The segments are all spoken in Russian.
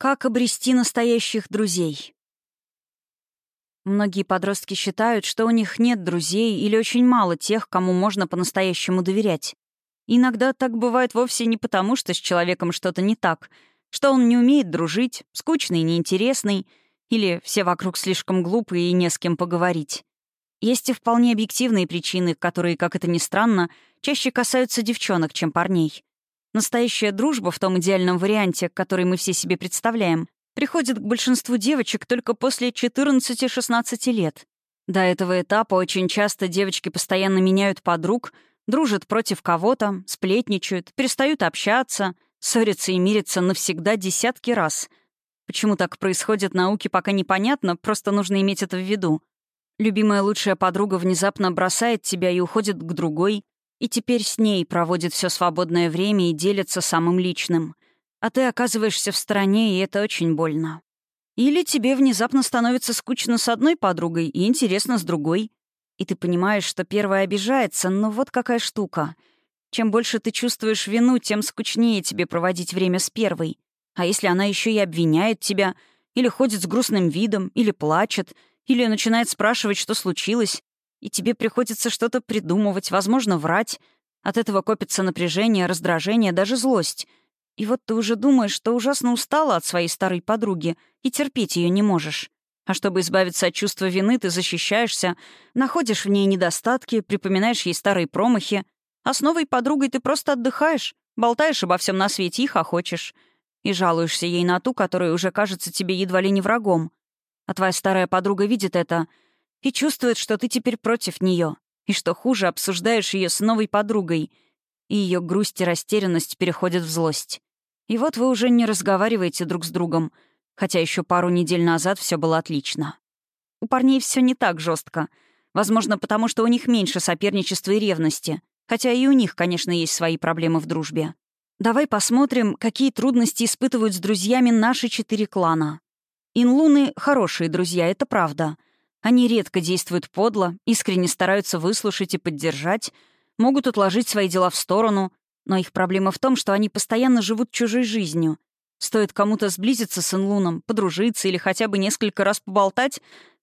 Как обрести настоящих друзей? Многие подростки считают, что у них нет друзей или очень мало тех, кому можно по-настоящему доверять. Иногда так бывает вовсе не потому, что с человеком что-то не так, что он не умеет дружить, скучный, неинтересный, или все вокруг слишком глупые и не с кем поговорить. Есть и вполне объективные причины, которые, как это ни странно, чаще касаются девчонок, чем парней. Настоящая дружба в том идеальном варианте, который мы все себе представляем, приходит к большинству девочек только после 14-16 лет. До этого этапа очень часто девочки постоянно меняют подруг, дружат против кого-то, сплетничают, перестают общаться, ссорятся и мирятся навсегда десятки раз. Почему так происходит, науке пока непонятно, просто нужно иметь это в виду. Любимая лучшая подруга внезапно бросает тебя и уходит к другой, и теперь с ней проводит все свободное время и делится самым личным. А ты оказываешься в стороне, и это очень больно. Или тебе внезапно становится скучно с одной подругой и интересно с другой. И ты понимаешь, что первая обижается, но вот какая штука. Чем больше ты чувствуешь вину, тем скучнее тебе проводить время с первой. А если она еще и обвиняет тебя, или ходит с грустным видом, или плачет, или начинает спрашивать, что случилось, и тебе приходится что-то придумывать, возможно, врать. От этого копится напряжение, раздражение, даже злость. И вот ты уже думаешь, что ужасно устала от своей старой подруги и терпеть ее не можешь. А чтобы избавиться от чувства вины, ты защищаешься, находишь в ней недостатки, припоминаешь ей старые промахи. А с новой подругой ты просто отдыхаешь, болтаешь обо всем на свете и хохочешь. И жалуешься ей на ту, которая уже кажется тебе едва ли не врагом. А твоя старая подруга видит это — и чувствует, что ты теперь против нее, и что хуже, обсуждаешь ее с новой подругой, и ее грусть и растерянность переходят в злость. И вот вы уже не разговариваете друг с другом, хотя еще пару недель назад все было отлично. У парней все не так жестко, возможно, потому что у них меньше соперничества и ревности, хотя и у них, конечно, есть свои проблемы в дружбе. Давай посмотрим, какие трудности испытывают с друзьями наши четыре клана. Инлуны — хорошие друзья, это правда — они редко действуют подло, искренне стараются выслушать и поддержать, могут отложить свои дела в сторону, но их проблема в том, что они постоянно живут чужой жизнью. Стоит кому-то сблизиться с Инлуном, подружиться или хотя бы несколько раз поболтать,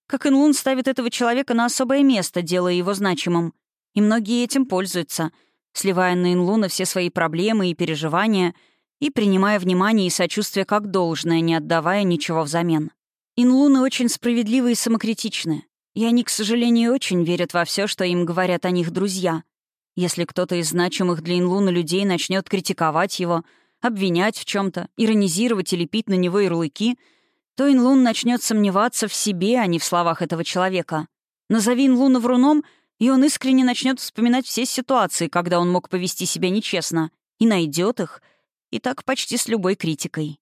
как Инлун ставит этого человека на особое место, делая его значимым. И многие этим пользуются, сливая на Инлуна все свои проблемы и переживания и принимая внимание и сочувствие как должное, не отдавая ничего взамен. Инлуны очень справедливы и самокритичны. И они, к сожалению, очень верят во все, что им говорят о них друзья. Если кто-то из значимых для Инлуна людей начнет критиковать его, обвинять в чем то иронизировать или пить на него ярлыки, то Инлун начнет сомневаться в себе, а не в словах этого человека. Назови Инлуна вруном, и он искренне начнет вспоминать все ситуации, когда он мог повести себя нечестно, и найдет их, и так почти с любой критикой.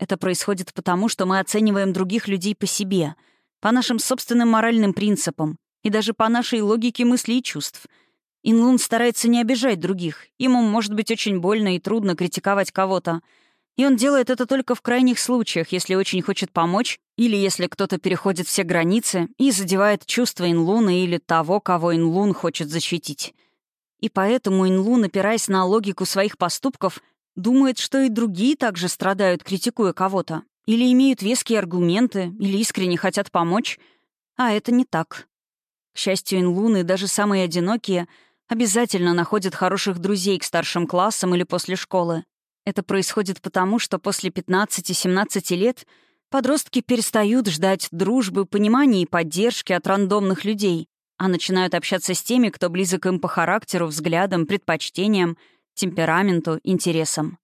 Это происходит потому, что мы оцениваем других людей по себе, по нашим собственным моральным принципам и даже по нашей логике мыслей и чувств. Инлун старается не обижать других. Ему может быть очень больно и трудно критиковать кого-то. И он делает это только в крайних случаях, если очень хочет помочь, или если кто-то переходит все границы и задевает чувства Инлуна или того, кого Инлун хочет защитить. И поэтому Инлун, опираясь на логику своих поступков, Думает, что и другие также страдают, критикуя кого-то. Или имеют веские аргументы, или искренне хотят помочь. А это не так. К счастью, инлуны, даже самые одинокие, обязательно находят хороших друзей к старшим классам или после школы. Это происходит потому, что после 15-17 лет подростки перестают ждать дружбы, понимания и поддержки от рандомных людей, а начинают общаться с теми, кто близок им по характеру, взглядам, предпочтениям темпераменту, интересам.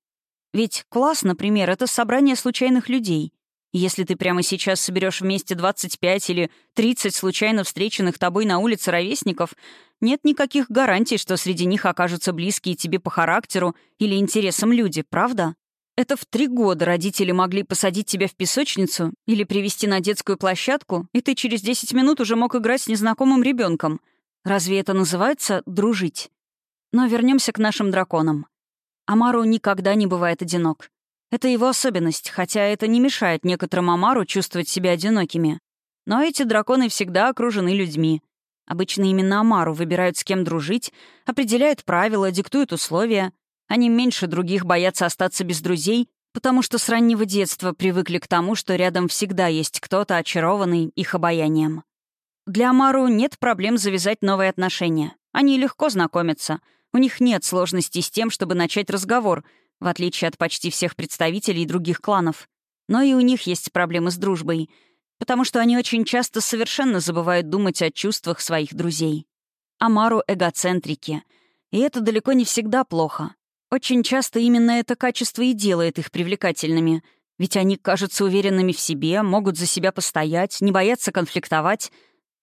Ведь класс, например, это собрание случайных людей. Если ты прямо сейчас соберешь вместе 25 или 30 случайно встреченных тобой на улице ровесников, нет никаких гарантий, что среди них окажутся близкие тебе по характеру или интересам люди, правда? Это в три года родители могли посадить тебя в песочницу или привести на детскую площадку, и ты через 10 минут уже мог играть с незнакомым ребенком. Разве это называется «дружить»? Но вернемся к нашим драконам. Амару никогда не бывает одинок. Это его особенность, хотя это не мешает некоторым Амару чувствовать себя одинокими. Но эти драконы всегда окружены людьми. Обычно именно Амару выбирают, с кем дружить, определяют правила, диктуют условия. Они меньше других боятся остаться без друзей, потому что с раннего детства привыкли к тому, что рядом всегда есть кто-то, очарованный их обаянием. Для Амару нет проблем завязать новые отношения. Они легко знакомятся. У них нет сложностей с тем, чтобы начать разговор, в отличие от почти всех представителей других кланов. Но и у них есть проблемы с дружбой, потому что они очень часто совершенно забывают думать о чувствах своих друзей. Амару — эгоцентрики. И это далеко не всегда плохо. Очень часто именно это качество и делает их привлекательными. Ведь они кажутся уверенными в себе, могут за себя постоять, не боятся конфликтовать,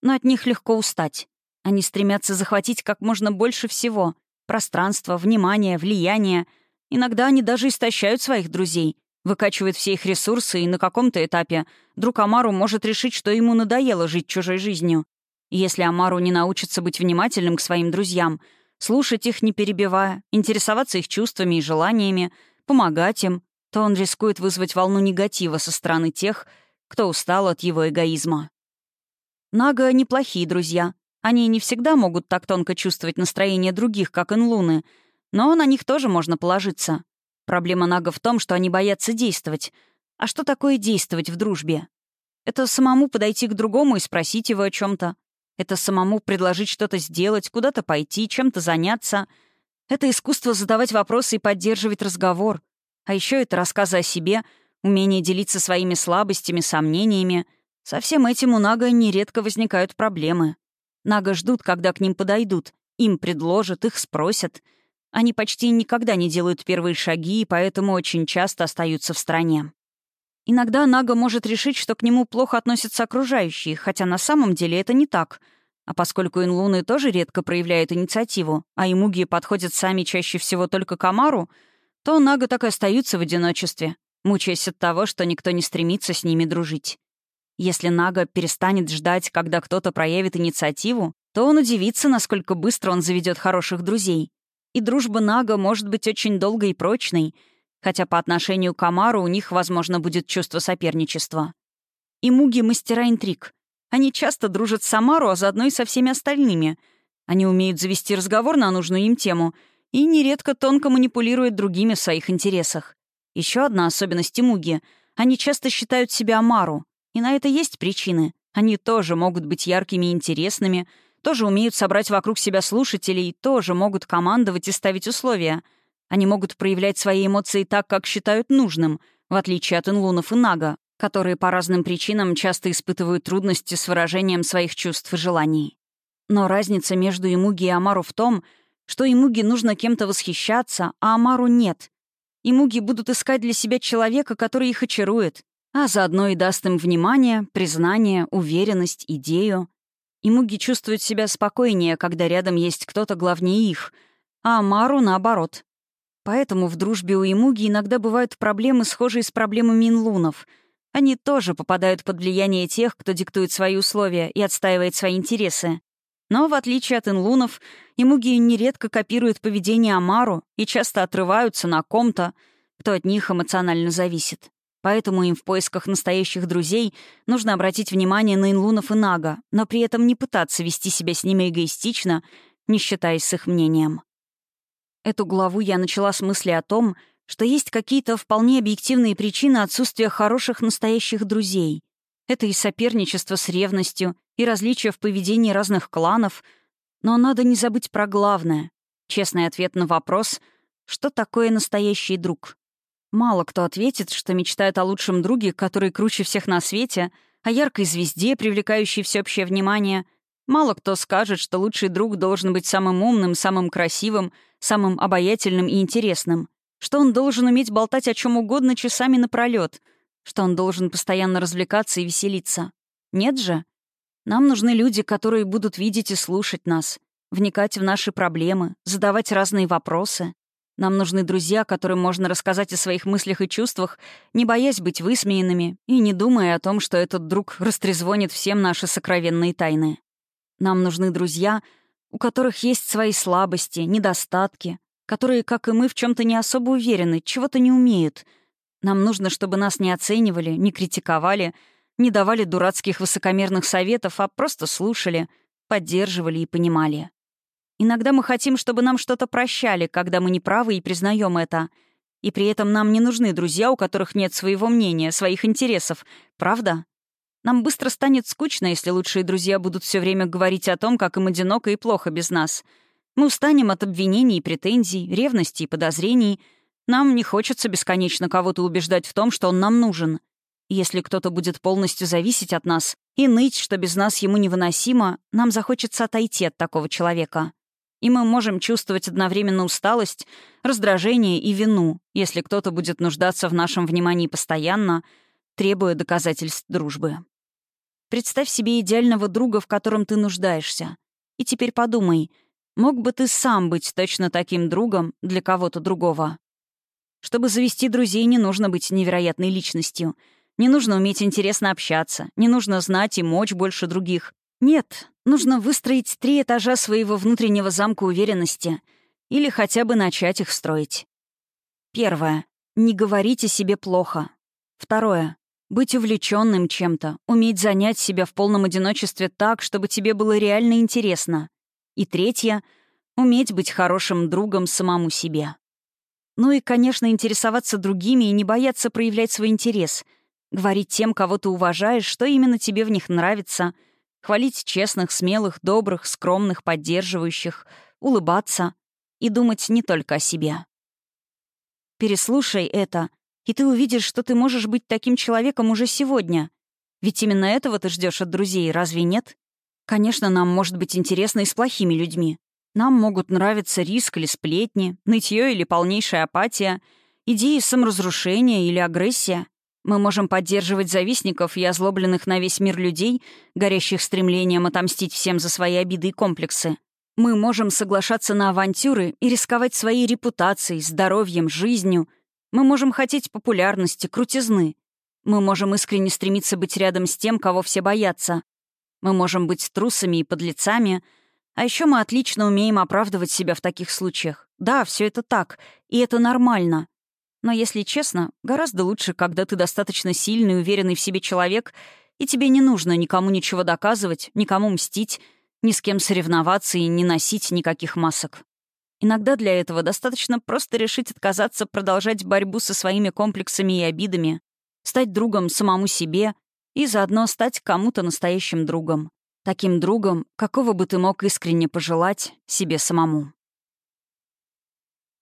но от них легко устать. Они стремятся захватить как можно больше всего — пространство, внимание, влияние. Иногда они даже истощают своих друзей, выкачивают все их ресурсы, и на каком-то этапе друг Амару может решить, что ему надоело жить чужой жизнью. Если Амару не научится быть внимательным к своим друзьям — слушать их, не перебивая, интересоваться их чувствами и желаниями, помогать им, то он рискует вызвать волну негатива со стороны тех, кто устал от его эгоизма. Нага — неплохие друзья. Они не всегда могут так тонко чувствовать настроение других, как инлуны, но на них тоже можно положиться. Проблема Нага в том, что они боятся действовать. А что такое действовать в дружбе? Это самому подойти к другому и спросить его о чем то это самому предложить что-то сделать, куда-то пойти, чем-то заняться. Это искусство задавать вопросы и поддерживать разговор. А еще это рассказы о себе, умение делиться своими слабостями, сомнениями. Со всем этим у Нага нередко возникают проблемы. Нага ждут, когда к ним подойдут. Им предложат, их спросят. Они почти никогда не делают первые шаги, и поэтому очень часто остаются в стороне. Иногда Нага может решить, что к нему плохо относятся окружающие, хотя на самом деле это не так. А поскольку инлуны тоже редко проявляют инициативу, а имуги подходят сами чаще всего только к Амару, то Нага так и остаются в одиночестве, мучаясь от того, что никто не стремится с ними дружить. Если Нага перестанет ждать, когда кто-то проявит инициативу, то он удивится, насколько быстро он заведет хороших друзей. И дружба Нага может быть очень долгой и прочной — хотя по отношению к Амару у них, возможно, будет чувство соперничества. И муги — мастера интриг. Они часто дружат с Амару, а заодно и со всеми остальными. Они умеют завести разговор на нужную им тему и нередко тонко манипулируют другими в своих интересах. Еще одна особенность Муги — они часто считают себя Амару, и на это есть причины. Они тоже могут быть яркими и интересными, тоже умеют собрать вокруг себя слушателей, тоже могут командовать и ставить условия — они могут проявлять свои эмоции так, как считают нужным, в отличие от инлунов и нага, которые по разным причинам часто испытывают трудности с выражением своих чувств и желаний. Но разница между Имуги и Амару в том, что Имуги нужно кем-то восхищаться, а Амару нет. Имуги будут искать для себя человека, который их очарует, а заодно и даст им внимание, признание, уверенность, идею. Имуги чувствуют себя спокойнее, когда рядом есть кто-то главнее их, а Амару наоборот. Поэтому в дружбе у Имуги иногда бывают проблемы, схожие с проблемами инлунов. Они тоже попадают под влияние тех, кто диктует свои условия и отстаивает свои интересы. Но, в отличие от инлунов, Имуги нередко копируют поведение Амару и часто отрываются на ком-то, кто от них эмоционально зависит. Поэтому им в поисках настоящих друзей нужно обратить внимание на инлунов и нага, но при этом не пытаться вести себя с ними эгоистично, не считаясь с их мнением. Эту главу я начала с мысли о том, что есть какие-то вполне объективные причины отсутствия хороших настоящих друзей. Это и соперничество с ревностью, и различия в поведении разных кланов. Но надо не забыть про главное. Честный ответ на вопрос, что такое настоящий друг. Мало кто ответит, что мечтает о лучшем друге, который круче всех на свете, о яркой звезде, привлекающей всеобщее внимание. Мало кто скажет, что лучший друг должен быть самым умным, самым красивым, самым обаятельным и интересным, что он должен уметь болтать о чем угодно часами напролет, что он должен постоянно развлекаться и веселиться. Нет же. Нам нужны люди, которые будут видеть и слушать нас, вникать в наши проблемы, задавать разные вопросы. Нам нужны друзья, которым можно рассказать о своих мыслях и чувствах, не боясь быть высмеянными и не думая о том, что этот друг растрезвонит всем наши сокровенные тайны. Нам нужны друзья — у которых есть свои слабости, недостатки, которые, как и мы, в чем то не особо уверены, чего-то не умеют. Нам нужно, чтобы нас не оценивали, не критиковали, не давали дурацких высокомерных советов, а просто слушали, поддерживали и понимали. Иногда мы хотим, чтобы нам что-то прощали, когда мы неправы и признаем это. И при этом нам не нужны друзья, у которых нет своего мнения, своих интересов. Правда? Нам быстро станет скучно, если лучшие друзья будут все время говорить о том, как им одиноко и плохо без нас. Мы устанем от обвинений и претензий, ревности и подозрений. Нам не хочется бесконечно кого-то убеждать в том, что он нам нужен. Если кто-то будет полностью зависеть от нас и ныть, что без нас ему невыносимо, нам захочется отойти от такого человека. И мы можем чувствовать одновременно усталость, раздражение и вину, если кто-то будет нуждаться в нашем внимании постоянно, требуя доказательств дружбы. Представь себе идеального друга, в котором ты нуждаешься. И теперь подумай, мог бы ты сам быть точно таким другом для кого-то другого? Чтобы завести друзей, не нужно быть невероятной личностью — не нужно уметь интересно общаться, не нужно знать и мочь больше других. Нет, нужно выстроить три этажа своего внутреннего замка уверенности или хотя бы начать их строить. Первое. Не говорить о себе плохо. Второе. Быть увлеченным чем-то, уметь занять себя в полном одиночестве так, чтобы тебе было реально интересно. И третье — уметь быть хорошим другом самому себе. Ну и, конечно, интересоваться другими и не бояться проявлять свой интерес — Говорить тем, кого ты уважаешь, что именно тебе в них нравится. Хвалить честных, смелых, добрых, скромных, поддерживающих. Улыбаться. И думать не только о себе. Переслушай это, и ты увидишь, что ты можешь быть таким человеком уже сегодня. Ведь именно этого ты ждешь от друзей, разве нет? Конечно, нам может быть интересно и с плохими людьми. Нам могут нравиться риск или сплетни, нытье или полнейшая апатия, идеи саморазрушения или агрессия. Мы можем поддерживать завистников и озлобленных на весь мир людей, горящих стремлением отомстить всем за свои обиды и комплексы. Мы можем соглашаться на авантюры и рисковать своей репутацией, здоровьем, жизнью. Мы можем хотеть популярности, крутизны. Мы можем искренне стремиться быть рядом с тем, кого все боятся. Мы можем быть трусами и подлецами. А еще мы отлично умеем оправдывать себя в таких случаях. Да, все это так, и это нормально. Но, если честно, гораздо лучше, когда ты достаточно сильный уверенный в себе человек, и тебе не нужно никому ничего доказывать, никому мстить, ни с кем соревноваться и не носить никаких масок. Иногда для этого достаточно просто решить отказаться продолжать борьбу со своими комплексами и обидами, стать другом самому себе и заодно стать кому-то настоящим другом. Таким другом, какого бы ты мог искренне пожелать себе самому.